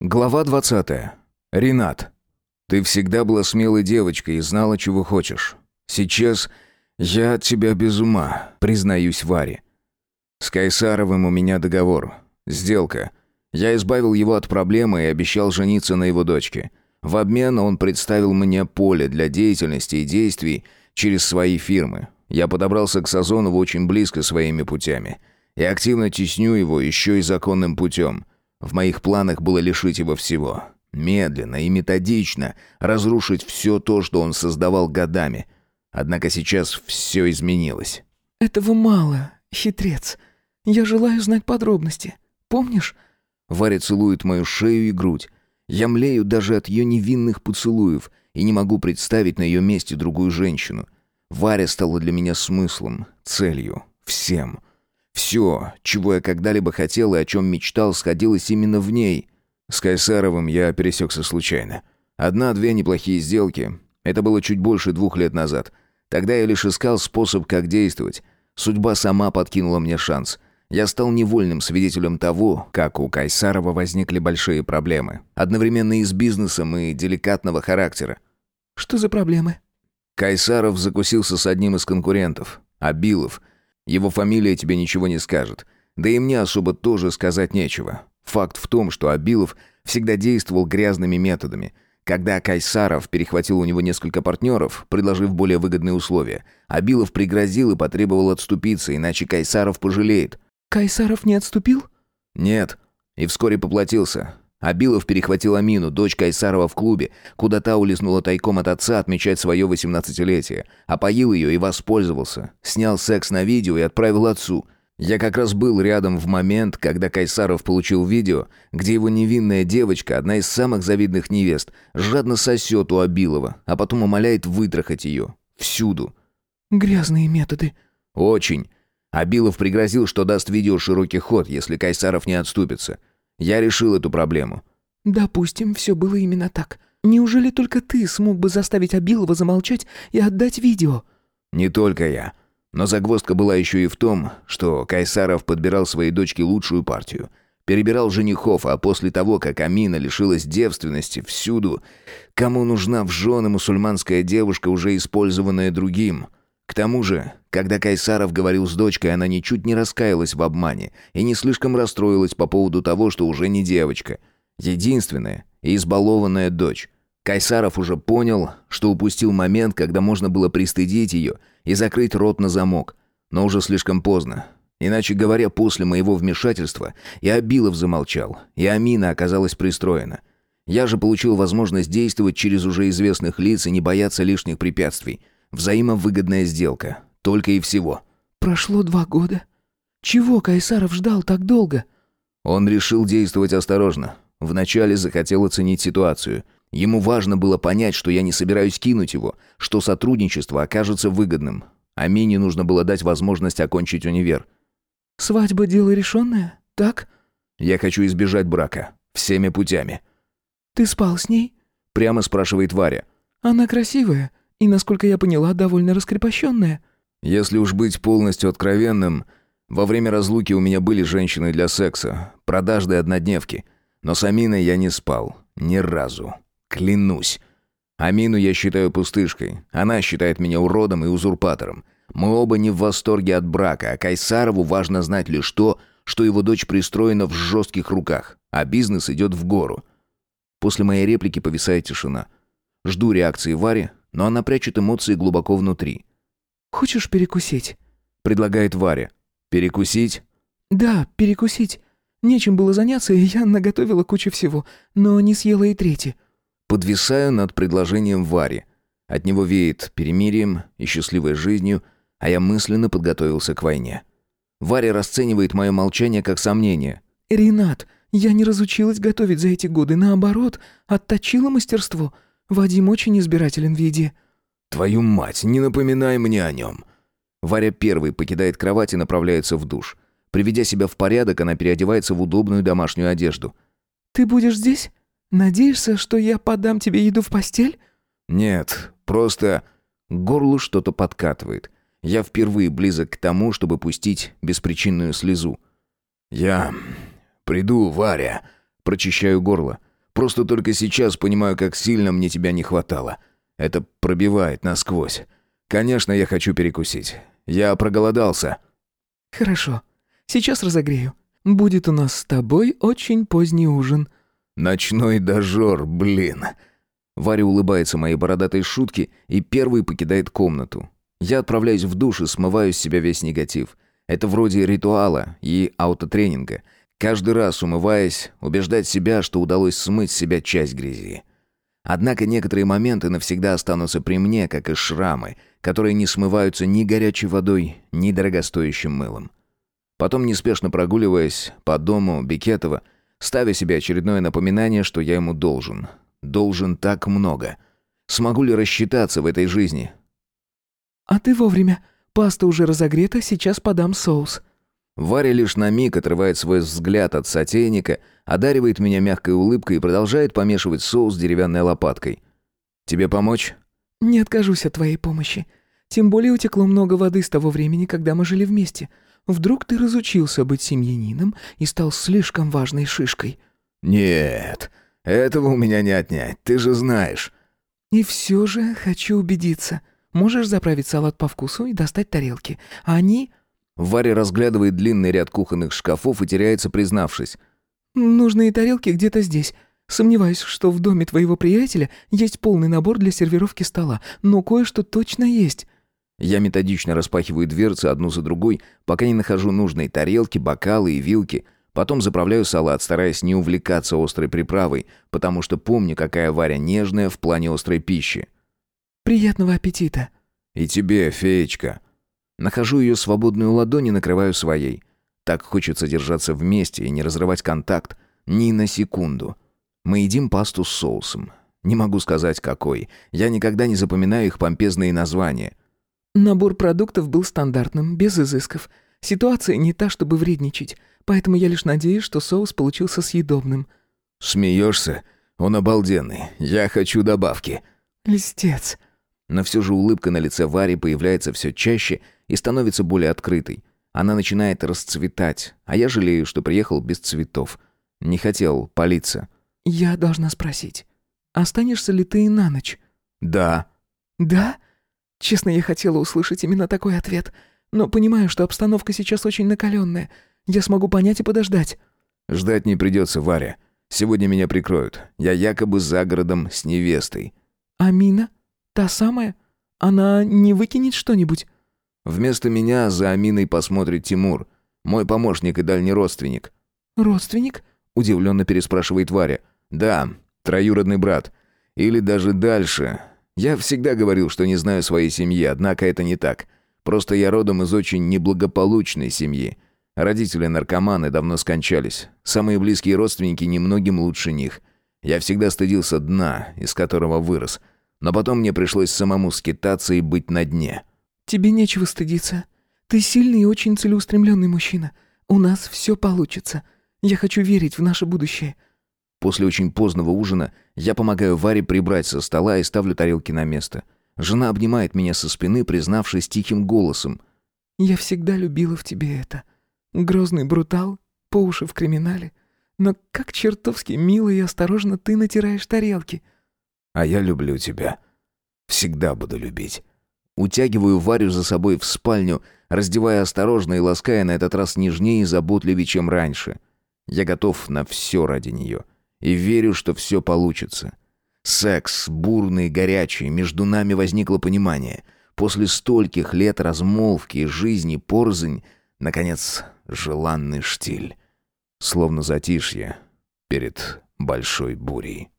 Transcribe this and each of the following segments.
Глава 20. Ренат. Ты всегда была смелой девочкой и знала, чего хочешь. Сейчас я от тебя без ума, признаюсь Варе. С Кайсаровым у меня договор. Сделка. Я избавил его от проблемы и обещал жениться на его дочке. В обмен он представил мне поле для деятельности и действий через свои фирмы. Я подобрался к Сазонову очень близко своими путями. И активно тесню его еще и законным путем – в моих планах было лишить его всего. Медленно и методично разрушить все то, что он создавал годами. Однако сейчас все изменилось. «Этого мало, хитрец. Я желаю знать подробности. Помнишь?» Варя целует мою шею и грудь. Я млею даже от ее невинных поцелуев и не могу представить на ее месте другую женщину. Варя стала для меня смыслом, целью, всем. Все, чего я когда-либо хотел и о чем мечтал, сходилось именно в ней. С Кайсаровым я пересекся случайно. Одна-две неплохие сделки. Это было чуть больше двух лет назад. Тогда я лишь искал способ, как действовать. Судьба сама подкинула мне шанс. Я стал невольным свидетелем того, как у Кайсарова возникли большие проблемы. Одновременно и с бизнесом, и деликатного характера. «Что за проблемы?» Кайсаров закусился с одним из конкурентов, Абилов – его фамилия тебе ничего не скажет. Да и мне особо тоже сказать нечего. Факт в том, что Абилов всегда действовал грязными методами. Когда Кайсаров перехватил у него несколько партнеров, предложив более выгодные условия, Абилов пригрозил и потребовал отступиться, иначе Кайсаров пожалеет. «Кайсаров не отступил?» «Нет. И вскоре поплатился. Абилов перехватил Амину, дочь Кайсарова в клубе, куда та улизнула тайком от отца отмечать свое восемнадцатилетие. Опоил ее и воспользовался. Снял секс на видео и отправил отцу. Я как раз был рядом в момент, когда Кайсаров получил видео, где его невинная девочка, одна из самых завидных невест, жадно сосет у Абилова, а потом умоляет вытрахать ее. Всюду. «Грязные методы». «Очень». Абилов пригрозил, что даст видео широкий ход, если Кайсаров не отступится. Я решил эту проблему. Допустим, все было именно так. Неужели только ты смог бы заставить Абилова замолчать и отдать видео? Не только я. Но загвоздка была еще и в том, что Кайсаров подбирал своей дочке лучшую партию. Перебирал женихов, а после того, как Амина лишилась девственности всюду, кому нужна в жены мусульманская девушка, уже использованная другим – к тому же, когда Кайсаров говорил с дочкой, она ничуть не раскаялась в обмане и не слишком расстроилась по поводу того, что уже не девочка. Единственная и избалованная дочь. Кайсаров уже понял, что упустил момент, когда можно было пристыдить ее и закрыть рот на замок. Но уже слишком поздно. Иначе говоря, после моего вмешательства и Абилов замолчал, и Амина оказалась пристроена. Я же получил возможность действовать через уже известных лиц и не бояться лишних препятствий – Взаимовыгодная сделка. Только и всего. Прошло два года. Чего Кайсаров ждал так долго? Он решил действовать осторожно. Вначале захотел оценить ситуацию. Ему важно было понять, что я не собираюсь кинуть его, что сотрудничество окажется выгодным. А Мине нужно было дать возможность окончить универ. «Свадьба – дело решенное, так?» «Я хочу избежать брака. Всеми путями». «Ты спал с ней?» – прямо спрашивает Варя. «Она красивая. И, насколько я поняла, довольно раскрепощенная». «Если уж быть полностью откровенным, во время разлуки у меня были женщины для секса, продажды однодневки. Но с Аминой я не спал. Ни разу. Клянусь. Амину я считаю пустышкой. Она считает меня уродом и узурпатором. Мы оба не в восторге от брака, а Кайсарову важно знать лишь то, что его дочь пристроена в жестких руках, а бизнес идет в гору. После моей реплики повисает тишина. Жду реакции Вари, но она прячет эмоции глубоко внутри. «Хочешь перекусить?» — предлагает Варя. «Перекусить?» «Да, перекусить. Нечем было заняться, и я наготовила кучу всего, но не съела и трети». Подвисаю над предложением Вари. От него веет перемирием и счастливой жизнью, а я мысленно подготовился к войне. Варя расценивает мое молчание как сомнение. «Ренат, я не разучилась готовить за эти годы, наоборот, отточила мастерство. Вадим очень избирателен в еде». «Твою мать, не напоминай мне о нем». Варя первой покидает кровать и направляется в душ. Приведя себя в порядок, она переодевается в удобную домашнюю одежду. «Ты будешь здесь? Надеешься, что я подам тебе еду в постель?» «Нет, просто...» Горло что-то подкатывает. Я впервые близок к тому, чтобы пустить беспричинную слезу. «Я приду, Варя», — прочищаю горло. Просто только сейчас понимаю, как сильно мне тебя не хватало. Это пробивает насквозь. Конечно, я хочу перекусить. Я проголодался». «Хорошо. Сейчас разогрею. Будет у нас с тобой очень поздний ужин». «Ночной дожор, блин!» Варя улыбается моей бородатой шутке и первый покидает комнату. Я отправляюсь в душ и смываю с себя весь негатив. Это вроде ритуала и аутотренинга. Каждый раз, умываясь, убеждать себя, что удалось смыть с себя часть грязи. Однако некоторые моменты навсегда останутся при мне, как и шрамы, которые не смываются ни горячей водой, ни дорогостоящим мылом. Потом, неспешно прогуливаясь по дому Бекетова, ставя себе очередное напоминание, что я ему должен. Должен так много. Смогу ли рассчитаться в этой жизни? «А ты вовремя. Паста уже разогрета, сейчас подам соус». Варя лишь на миг отрывает свой взгляд от сотейника, одаривает меня мягкой улыбкой и продолжает помешивать соус деревянной лопаткой. «Тебе помочь?» «Не откажусь от твоей помощи. Тем более утекло много воды с того времени, когда мы жили вместе. Вдруг ты разучился быть семьянином и стал слишком важной шишкой?» «Нет, этого у меня не отнять, ты же знаешь». «И все же хочу убедиться. Можешь заправить салат по вкусу и достать тарелки. А они...» Варя разглядывает длинный ряд кухонных шкафов и теряется, признавшись. «Нужные тарелки где-то здесь. Сомневаюсь, что в доме твоего приятеля есть полный набор для сервировки стола, но кое-что точно есть». Я методично распахиваю дверцы одну за другой, пока не нахожу нужные тарелки, бокалы и вилки. Потом заправляю салат, стараясь не увлекаться острой приправой, потому что помню, какая Варя нежная в плане острой пищи. «Приятного аппетита!» «И тебе, феечка!» Нахожу ее свободную ладонь и накрываю своей. Так хочется держаться вместе и не разрывать контакт ни на секунду. Мы едим пасту с соусом. Не могу сказать, какой. Я никогда не запоминаю их помпезные названия. Набор продуктов был стандартным, без изысков. Ситуация не та, чтобы вредничать, поэтому я лишь надеюсь, что соус получился съедобным. Смеешься? Он обалденный. Я хочу добавки. Листец. Но все же улыбка на лице Вари появляется все чаще и становится более открытой. Она начинает расцветать, а я жалею, что приехал без цветов. Не хотел палиться. «Я должна спросить, останешься ли ты на ночь?» «Да». «Да?» Честно, я хотела услышать именно такой ответ, но понимаю, что обстановка сейчас очень накаленная. Я смогу понять и подождать». «Ждать не придется, Варя. Сегодня меня прикроют. Я якобы за городом с невестой». «Амина? Та самая? Она не выкинет что-нибудь?» «Вместо меня за Аминой посмотрит Тимур, мой помощник и дальний родственник». «Родственник?» – удивленно переспрашивает Варя. «Да, троюродный брат. Или даже дальше. Я всегда говорил, что не знаю своей семьи, однако это не так. Просто я родом из очень неблагополучной семьи. Родители наркоманы давно скончались. Самые близкие родственники немногим лучше них. Я всегда стыдился дна, из которого вырос. Но потом мне пришлось самому скитаться и быть на дне. «Тебе нечего стыдиться. Ты сильный и очень целеустремленный мужчина. У нас все получится. Я хочу верить в наше будущее. После очень позднего ужина я помогаю Варе прибрать со стола и ставлю тарелки на место. Жена обнимает меня со спины, признавшись тихим голосом. «Я всегда любила в тебе это. Грозный брутал, по уши в криминале. Но как чертовски мило и осторожно ты натираешь тарелки». «А я люблю тебя. Всегда буду любить». Утягиваю Варю за собой в спальню, раздевая осторожно и лаская на этот раз нежнее и заботливее, чем раньше. Я готов на все ради нее и верю, что все получится. Секс, бурный, горячий, между нами возникло понимание. После стольких лет размолвки жизни порзань, наконец, желанный штиль. Словно затишье перед большой бурей.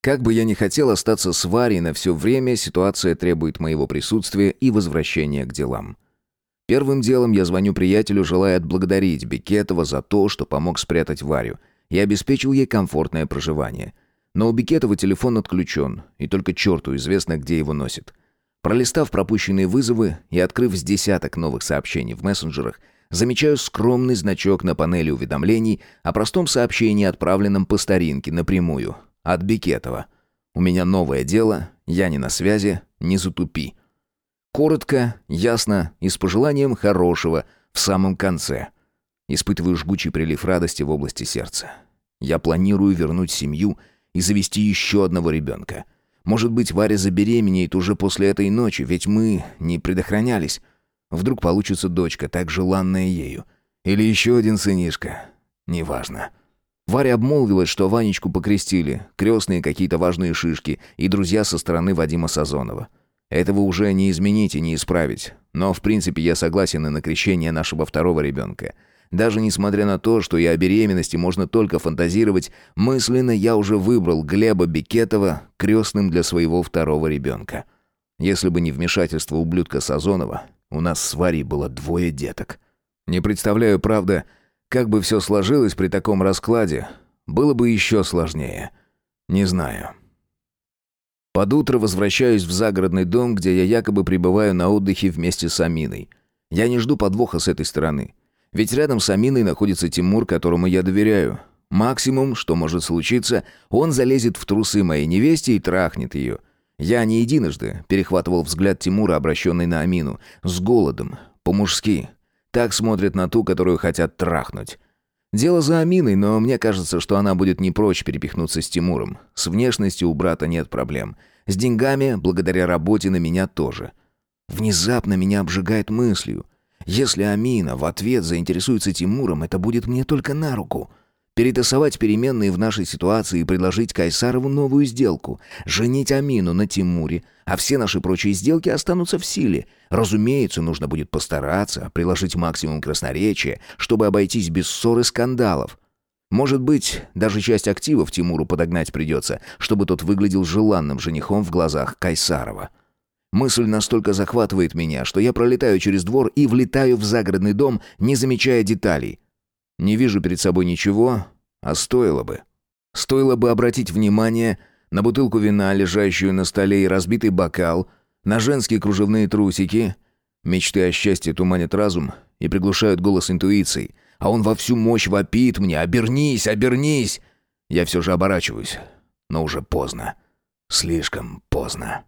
Как бы я ни хотел остаться с Варей на все время, ситуация требует моего присутствия и возвращения к делам. Первым делом я звоню приятелю, желая отблагодарить Бекетова за то, что помог спрятать Варю – и обеспечил ей комфортное проживание. Но у Бикетова телефон отключен, и только черту известно, где его носит. Пролистав пропущенные вызовы и открыв с десяток новых сообщений в мессенджерах, замечаю скромный значок на панели уведомлений о простом сообщении, отправленном по старинке напрямую, от Бикетова. «У меня новое дело, я не на связи, не затупи». Коротко, ясно и с пожеланием хорошего в самом конце – Испытываю жгучий прилив радости в области сердца. Я планирую вернуть семью и завести еще одного ребенка. Может быть, Варя забеременеет уже после этой ночи, ведь мы не предохранялись. Вдруг получится дочка, так желанная ею. Или еще один сынишка. Неважно. Варя обмолвилась, что Ванечку покрестили, крестные какие-то важные шишки и друзья со стороны Вадима Сазонова. Этого уже не изменить и не исправить. Но, в принципе, я согласен и на крещение нашего второго ребенка. Даже несмотря на то, что и о беременности можно только фантазировать, мысленно я уже выбрал Глеба Бекетова крестным для своего второго ребенка. Если бы не вмешательство ублюдка Сазонова, у нас с Варей было двое деток. Не представляю, правда, как бы все сложилось при таком раскладе. Было бы еще сложнее. Не знаю. Под утро возвращаюсь в загородный дом, где я якобы пребываю на отдыхе вместе с Аминой. Я не жду подвоха с этой стороны. Ведь рядом с Аминой находится Тимур, которому я доверяю. Максимум, что может случиться, он залезет в трусы моей невесте и трахнет ее. Я не единожды перехватывал взгляд Тимура, обращенный на Амину, с голодом, по-мужски. Так смотрят на ту, которую хотят трахнуть. Дело за Аминой, но мне кажется, что она будет не прочь перепихнуться с Тимуром. С внешностью у брата нет проблем. С деньгами, благодаря работе, на меня тоже. Внезапно меня обжигает мыслью. Если Амина в ответ заинтересуется Тимуром, это будет мне только на руку. Перетасовать переменные в нашей ситуации и предложить Кайсарову новую сделку. Женить Амину на Тимуре, а все наши прочие сделки останутся в силе. Разумеется, нужно будет постараться, приложить максимум красноречия, чтобы обойтись без ссор и скандалов. Может быть, даже часть активов Тимуру подогнать придется, чтобы тот выглядел желанным женихом в глазах Кайсарова. Мысль настолько захватывает меня, что я пролетаю через двор и влетаю в загородный дом, не замечая деталей. Не вижу перед собой ничего, а стоило бы. Стоило бы обратить внимание на бутылку вина, лежащую на столе, и разбитый бокал, на женские кружевные трусики. Мечты о счастье туманят разум и приглушают голос интуиции, а он во всю мощь вопит мне «Обернись, обернись!» Я все же оборачиваюсь, но уже поздно. Слишком поздно.